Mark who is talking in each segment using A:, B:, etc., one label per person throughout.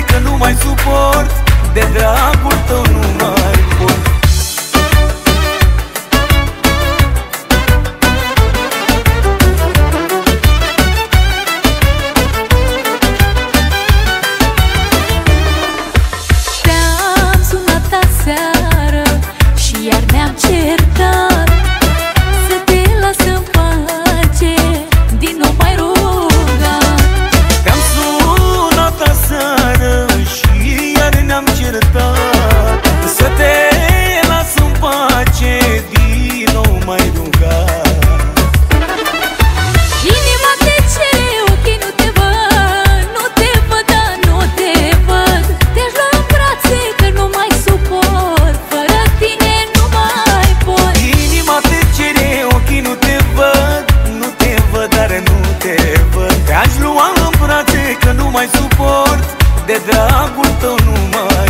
A: Cred că nu mai suport
B: De dragul tău nu mai pot.
A: Te-am sunat aseară Și iar ne-am certat. mai suport
B: De dragul tău nu mai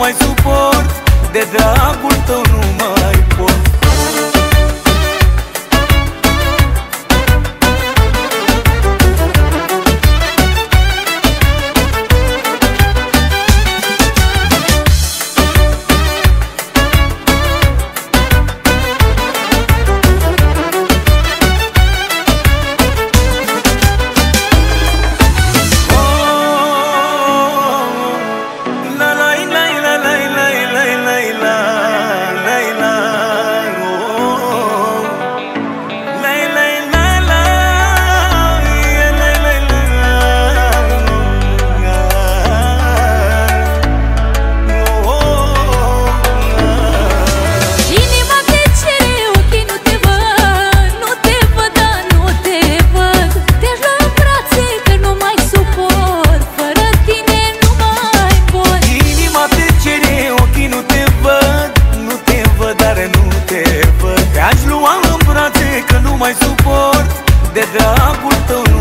B: mais um dragul tău